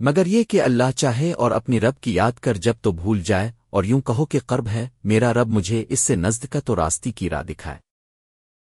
مگر یہ کہ اللہ چاہے اور اپنی رب کی یاد کر جب تو بھول جائے اور یوں کہو کہ قرب ہے، میرا رب مجھے اس سے نزد کا تو راستی کی راہ دکھائے۔